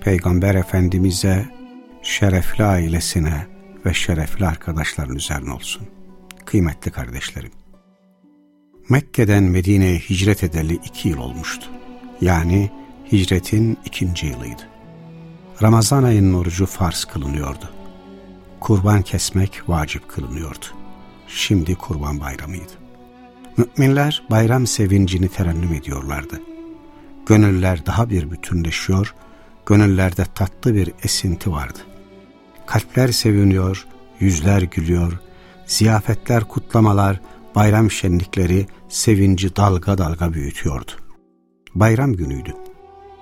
Peygamber Efendimiz'e, şerefli ailesine ve şerefli arkadaşların üzerine olsun. Kıymetli kardeşlerim. Mekke'den Medine'ye hicret edeli iki yıl olmuştu. Yani hicretin ikinci yılıydı. Ramazan ayının orucu farz kılınıyordu. Kurban kesmek vacip kılınıyordu. Şimdi kurban bayramıydı. Müminler bayram sevincini terennüm ediyorlardı. Gönüller daha bir bütünleşiyor, gönüllerde tatlı bir esinti vardı. Kalpler seviniyor, yüzler gülüyor, ziyafetler, kutlamalar, bayram şenlikleri sevinci dalga dalga büyütüyordu. Bayram günüydü.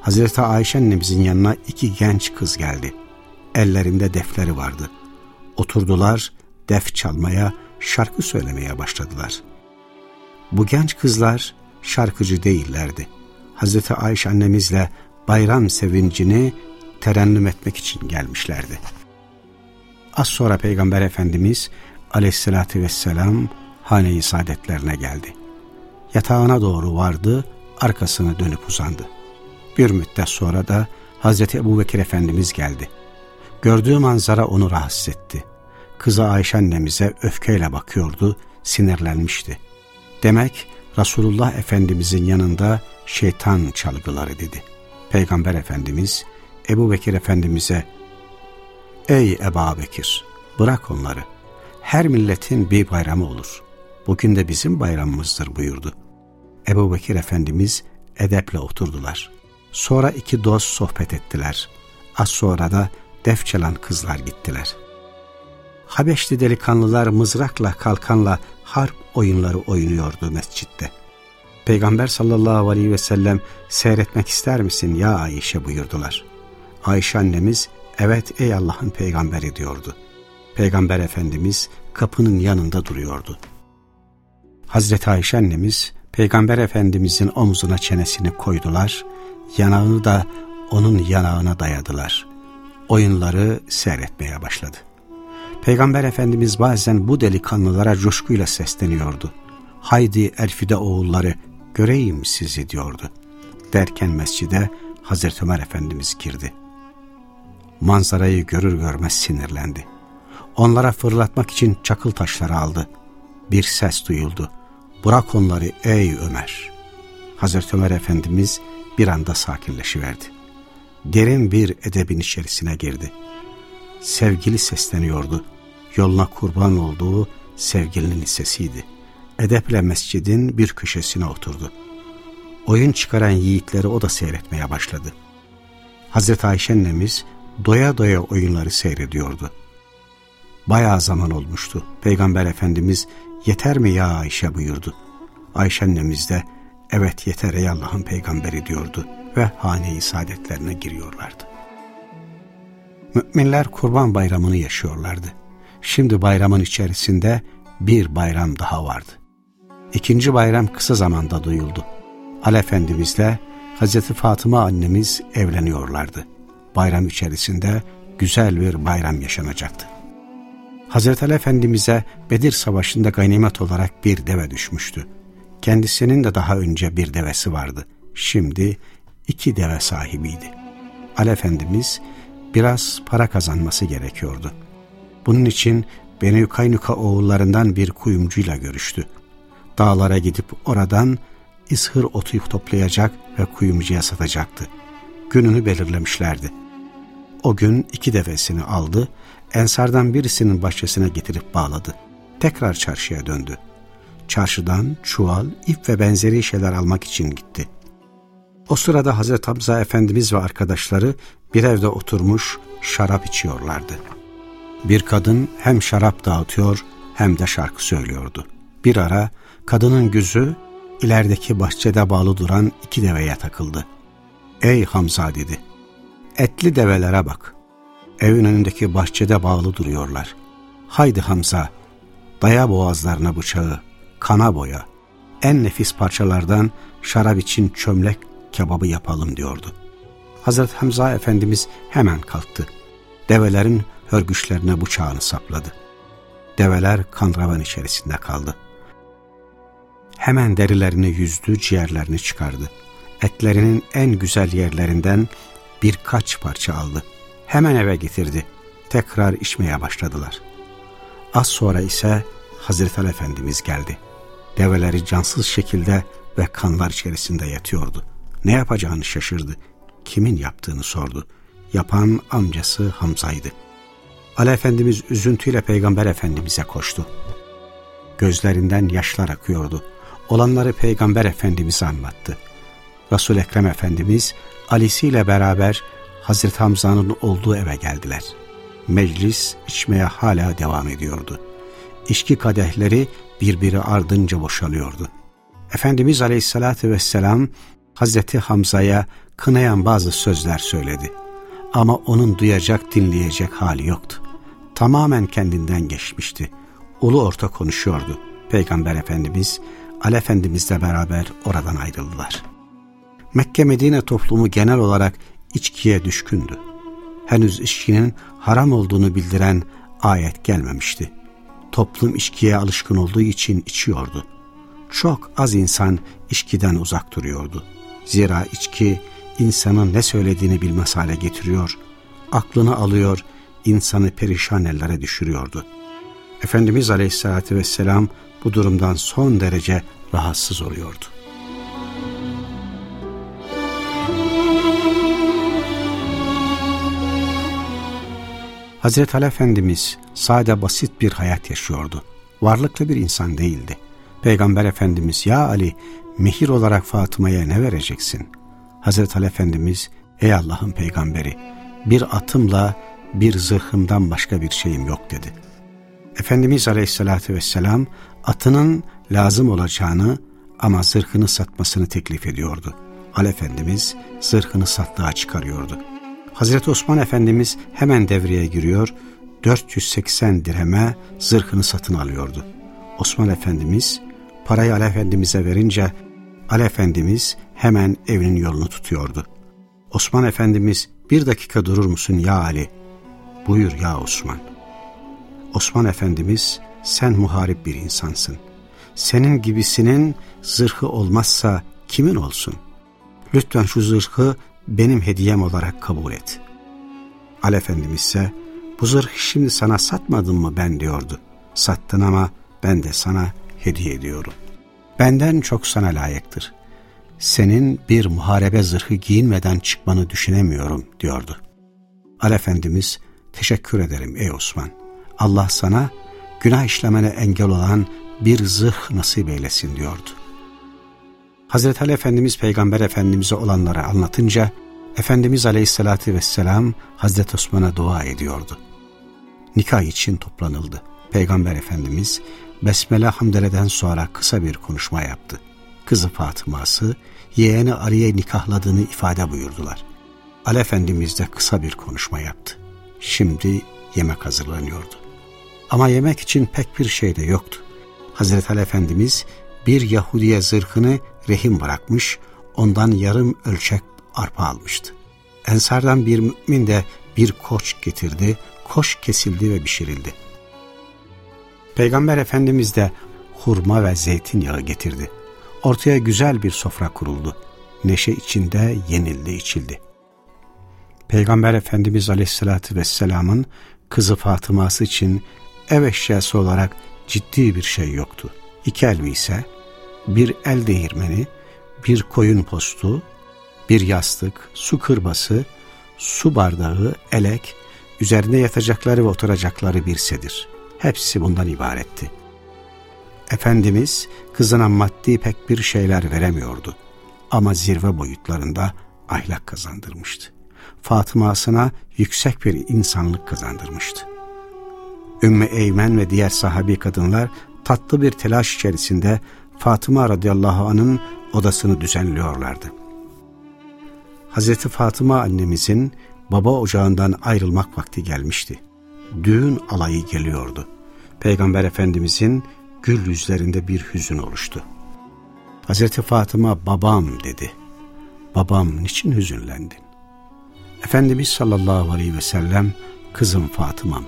Hazreti Ayşe annemizin yanına iki genç kız geldi. Ellerinde defleri vardı. Oturdular, def çalmaya, şarkı söylemeye başladılar. Bu genç kızlar şarkıcı değillerdi. Hazreti Ayşe annemizle bayram sevincini terennüm etmek için gelmişlerdi. Az sonra Peygamber Efendimiz aleyhissalatü vesselam hane-i saadetlerine geldi. Yatağına doğru vardı, arkasını dönüp uzandı. Bir müddet sonra da Hazreti Ebu Bekir Efendimiz geldi. Gördüğü manzara onu rahatsız etti. Kızı Ayşe annemize öfkeyle bakıyordu, sinirlenmişti. Demek Resulullah Efendimizin yanında şeytan çalgıları dedi. Peygamber Efendimiz Ebu Bekir Efendimiz'e Ey Eba Bekir bırak onları. Her milletin bir bayramı olur. Bugün de bizim bayramımızdır buyurdu. Ebu Bekir Efendimiz edeple oturdular. Sonra iki dost sohbet ettiler. Az sonra da def çalan kızlar gittiler. Habeşli delikanlılar mızrakla kalkanla harp oyunları oynuyordu mescitte. Peygamber sallallahu aleyhi ve sellem seyretmek ister misin ya Ayşe buyurdular. Ayşe annemiz evet ey Allah'ın peygamberi diyordu. Peygamber Efendimiz kapının yanında duruyordu. Hazreti Ayşe annemiz Peygamber Efendimizin omzuna çenesini koydular, yanağını da onun yanağına dayadılar. Oyunları seyretmeye başladı. Peygamber Efendimiz bazen bu delikanlılara coşkuyla sesleniyordu. Haydi Elfide oğulları göreyim sizi diyordu. Derken mescide Hazreti Ömer Efendimiz girdi. Manzarayı görür görmez sinirlendi. Onlara fırlatmak için çakıl taşları aldı. Bir ses duyuldu. Bırak onları ey Ömer. Hazreti Ömer Efendimiz bir anda sakinleşiverdi. Derin bir edebin içerisine girdi. Sevgili sesleniyordu. Yoluna kurban olduğu sevgilinin sesiydi edeple mescidin bir köşesine oturdu. Oyun çıkaran yiğitleri o da seyretmeye başladı. Hazreti Ayşe annemiz doya doya oyunları seyrediyordu. Bayağı zaman olmuştu. Peygamber Efendimiz yeter mi ya Ayşe buyurdu. Ayşe annemiz de evet yeter ey Allah'ın peygamberi diyordu ve hane-i saadetlerine giriyorlardı. Müminler kurban bayramını yaşıyorlardı. Şimdi bayramın içerisinde bir bayram daha vardı. İkinci bayram kısa zamanda duyuldu. Ali Efendimizle Hazreti Fatıma annemiz evleniyorlardı. Bayram içerisinde güzel bir bayram yaşanacaktı. Hazreti Ali Efendimiz'e Bedir Savaşı'nda ganimet olarak bir deve düşmüştü. Kendisinin de daha önce bir devesi vardı. Şimdi iki deve sahibiydi. Ali Efendimiz biraz para kazanması gerekiyordu. Bunun için Beni Kaynuka oğullarından bir kuyumcuyla görüştü dağlara gidip oradan ishır otu toplayacak ve kuyumcuya satacaktı. Gününü belirlemişlerdi. O gün iki devesini aldı, ensardan birisinin bahçesine getirip bağladı. Tekrar çarşıya döndü. Çarşıdan çuval, ip ve benzeri şeyler almak için gitti. O sırada Hazreti Hamza Efendimiz ve arkadaşları bir evde oturmuş şarap içiyorlardı. Bir kadın hem şarap dağıtıyor hem de şarkı söylüyordu. Bir ara Kadının gözü ilerideki bahçede bağlı duran iki deveye takıldı. Ey Hamza dedi. Etli develere bak. Evin önündeki bahçede bağlı duruyorlar. Haydi Hamza, daya boğazlarına bıçağı, kana boya. En nefis parçalardan şarap için çömlek kebabı yapalım diyordu. Hazreti Hamza Efendimiz hemen kalktı. Develerin hörgüçlerine bıçağını sapladı. Develer kanravan içerisinde kaldı. Hemen derilerini yüzdü, ciğerlerini çıkardı. Etlerinin en güzel yerlerinden birkaç parça aldı. Hemen eve getirdi. Tekrar içmeye başladılar. Az sonra ise Hazreti Efendimiz geldi. Develeri cansız şekilde ve kanlar içerisinde yatıyordu. Ne yapacağını şaşırdı. Kimin yaptığını sordu. Yapan amcası Hamza'ydı. Ali Efendimiz üzüntüyle Peygamber Efendimiz'e koştu. Gözlerinden yaşlar akıyordu. Olanları Peygamber Efendimiz'e anlattı. resul Ekrem Efendimiz Ali'si ile beraber Hazreti Hamza'nın olduğu eve geldiler. Meclis içmeye hala devam ediyordu. İçki kadehleri birbiri ardınca boşalıyordu. Efendimiz Aleyhisselatü Vesselam Hazreti Hamza'ya kınayan bazı sözler söyledi. Ama onun duyacak, dinleyecek hali yoktu. Tamamen kendinden geçmişti. Ulu orta konuşuyordu. Peygamber Efendimiz, Ali Efendimizle beraber oradan ayrıldılar. Mekke Medine toplumu genel olarak içkiye düşkündü. Henüz içkinin haram olduğunu bildiren ayet gelmemişti. Toplum içkiye alışkın olduğu için içiyordu. Çok az insan içkiden uzak duruyordu. Zira içki insanın ne söylediğini bilmez hale getiriyor, aklını alıyor, insanı perişan ellere düşürüyordu. Efendimiz Aleyhisselatü Vesselam bu durumdan son derece rahatsız oluyordu. Hazreti Ali Efendimiz sade basit bir hayat yaşıyordu. Varlıklı bir insan değildi. Peygamber Efendimiz ya Ali mehir olarak Fatıma'ya ne vereceksin? Hazreti Ali Efendimiz ey Allah'ın peygamberi bir atımla bir zırhımdan başka bir şeyim yok dedi. Efendimiz Aleyhisselatü Vesselam atının lazım olacağını ama zırhını satmasını teklif ediyordu. Ali Efendimiz zırhını satlığa çıkarıyordu. Hazreti Osman Efendimiz hemen devreye giriyor, 480 dirheme zırhını satın alıyordu. Osman Efendimiz parayı Ali Efendimiz'e verince Ali Efendimiz hemen evinin yolunu tutuyordu. Osman Efendimiz bir dakika durur musun ya Ali? Buyur ya Osman. Osman Efendimiz sen muharip bir insansın. Senin gibisinin zırhı olmazsa kimin olsun? Lütfen şu zırhı benim hediyem olarak kabul et. Ali Efendimiz ise bu zırhı şimdi sana satmadım mı ben diyordu. Sattın ama ben de sana hediye ediyorum. Benden çok sana layıktır. Senin bir muharebe zırhı giyinmeden çıkmanı düşünemiyorum diyordu. Ali Efendimiz teşekkür ederim ey Osman. Allah sana günah işlemene engel olan bir zırh nasip eylesin diyordu. Hazreti Ali Efendimiz Peygamber Efendimiz'e olanları anlatınca Efendimiz Aleyhisselatü Vesselam Hazreti Osman'a dua ediyordu. Nikah için toplanıldı. Peygamber Efendimiz Besmele Hamdele'den sonra kısa bir konuşma yaptı. Kızı Fatıma'sı yeğeni Ali'ye nikahladığını ifade buyurdular. Ali Efendimiz de kısa bir konuşma yaptı. Şimdi yemek hazırlanıyordu. Ama yemek için pek bir şey de yoktu. Hazreti Ali Efendimiz bir Yahudiye zırhını rehin bırakmış, ondan yarım ölçek arpa almıştı. Ensardan bir mümin de bir koç getirdi, koş kesildi ve pişirildi. Peygamber Efendimiz de hurma ve zeytinyağı getirdi. Ortaya güzel bir sofra kuruldu. Neşe içinde yenildi içildi. Peygamber Efendimiz Aleyhisselatü Vesselam'ın kızı Fatıma'sı için ev eşyası olarak ciddi bir şey yoktu. İki elbise, bir el değirmeni, bir koyun postu, bir yastık, su kırbası, su bardağı, elek, üzerinde yatacakları ve oturacakları bir sedir. Hepsi bundan ibaretti. Efendimiz kızına maddi pek bir şeyler veremiyordu. Ama zirve boyutlarında ahlak kazandırmıştı. Fatıma'sına yüksek bir insanlık kazandırmıştı. Ümmü Eymen ve diğer sahabi kadınlar tatlı bir telaş içerisinde Fatıma radıyallahu anın odasını düzenliyorlardı. Hazreti Fatıma annemizin baba ocağından ayrılmak vakti gelmişti. Düğün alayı geliyordu. Peygamber Efendimizin gül yüzlerinde bir hüzün oluştu. Hazreti Fatıma babam dedi. Babam niçin hüzünlendin? Efendimiz sallallahu aleyhi ve sellem kızım Fatıma'm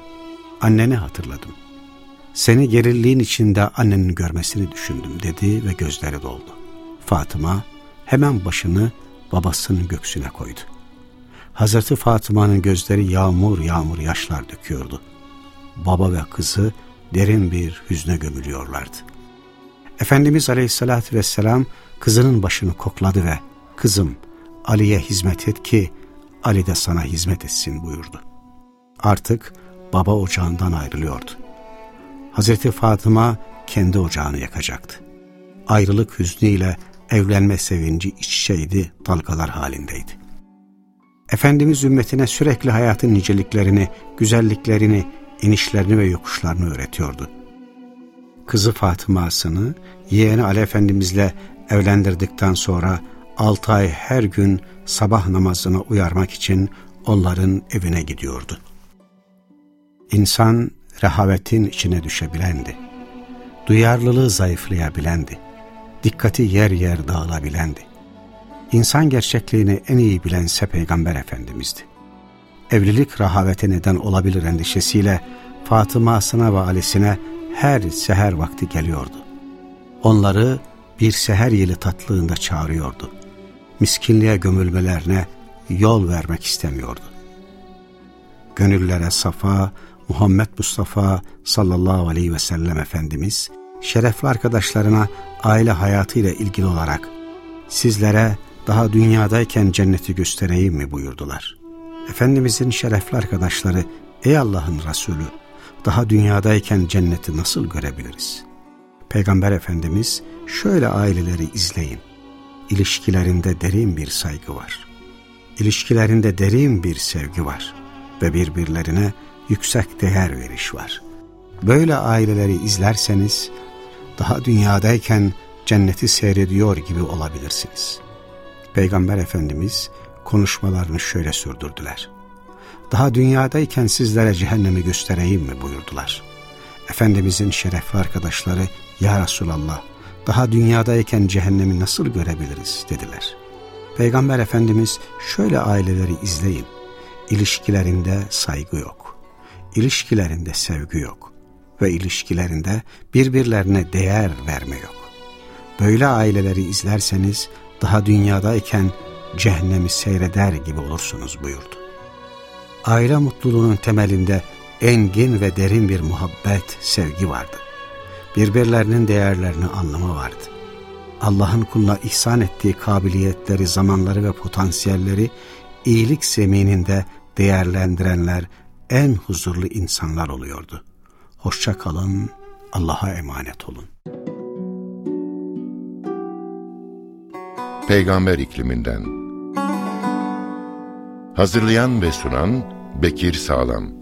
anneni hatırladım. Seni gerilliğin içinde annenin görmesini düşündüm dedi ve gözleri doldu. Fatıma hemen başını babasının göksüne koydu. Hazreti Fatıma'nın gözleri yağmur yağmur yaşlar döküyordu. Baba ve kızı derin bir hüzne gömülüyorlardı. Efendimiz Aleyhisselatü Vesselam kızının başını kokladı ve kızım Ali'ye hizmet et ki Ali de sana hizmet etsin buyurdu. Artık baba ocağından ayrılıyordu. Hazreti Fatıma kendi ocağını yakacaktı. Ayrılık hüznüyle evlenme sevinci iç içeydi, dalgalar halindeydi. Efendimiz ümmetine sürekli hayatın niceliklerini, güzelliklerini, inişlerini ve yokuşlarını öğretiyordu. Kızı Fatıma'sını yeğeni Ali Efendimizle evlendirdikten sonra altı ay her gün sabah namazına uyarmak için onların evine gidiyordu. İnsan rehavetin içine düşebilendi. Duyarlılığı zayıflayabilendi. Dikkati yer yer dağılabilendi. İnsan gerçekliğini en iyi bilense Peygamber Efendimiz'di. Evlilik rahavete neden olabilir endişesiyle Fatıma'sına ve Ali'sine her seher vakti geliyordu. Onları bir seher yeli tatlığında çağırıyordu. Miskinliğe gömülmelerine yol vermek istemiyordu. Gönüllere safa, Muhammed Mustafa sallallahu aleyhi ve sellem Efendimiz, şerefli arkadaşlarına aile hayatıyla ilgili olarak sizlere daha dünyadayken cenneti göstereyim mi buyurdular. Efendimizin şerefli arkadaşları, ey Allah'ın Resulü, daha dünyadayken cenneti nasıl görebiliriz? Peygamber Efendimiz, şöyle aileleri izleyin. İlişkilerinde derin bir saygı var. İlişkilerinde derin bir sevgi var ve birbirlerine yüksek değer veriş var. Böyle aileleri izlerseniz daha dünyadayken cenneti seyrediyor gibi olabilirsiniz. Peygamber Efendimiz konuşmalarını şöyle sürdürdüler. Daha dünyadayken sizlere cehennemi göstereyim mi buyurdular. Efendimizin şerefli arkadaşları Ya Resulallah daha dünyadayken cehennemi nasıl görebiliriz dediler. Peygamber Efendimiz şöyle aileleri izleyin. İlişkilerinde saygı yok. İlişkilerinde sevgi yok. Ve ilişkilerinde birbirlerine değer verme yok. Böyle aileleri izlerseniz daha dünyadayken cehennemi seyreder gibi olursunuz buyurdu. Aile mutluluğunun temelinde engin ve derin bir muhabbet, sevgi vardı. Birbirlerinin değerlerini anlama vardı. Allah'ın kuluna ihsan ettiği kabiliyetleri, zamanları ve potansiyelleri iyilik zemininde değerlendirenler en huzurlu insanlar oluyordu. Hoşça kalın, Allah'a emanet olun. Peygamber ikliminden Hazırlayan ve sunan Bekir Sağlam